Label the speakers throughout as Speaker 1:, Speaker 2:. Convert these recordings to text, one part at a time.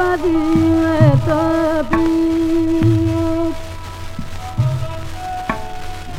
Speaker 1: Padre.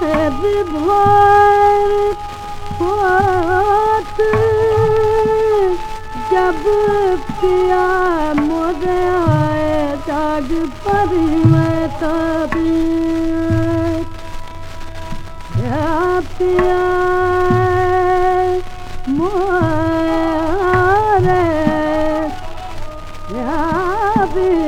Speaker 1: तो विभोर होत जब पिया मोरे आए जाग परी मैं तो पिया मोरे या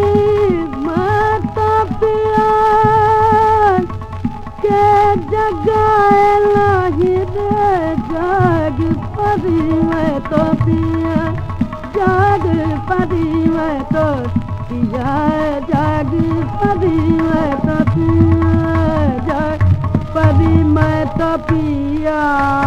Speaker 1: परी मैं तो पिया, जाग पदी मैं तो पिया, जाग पदी मैं तो पिया, जाग पदी मैं तो पिया।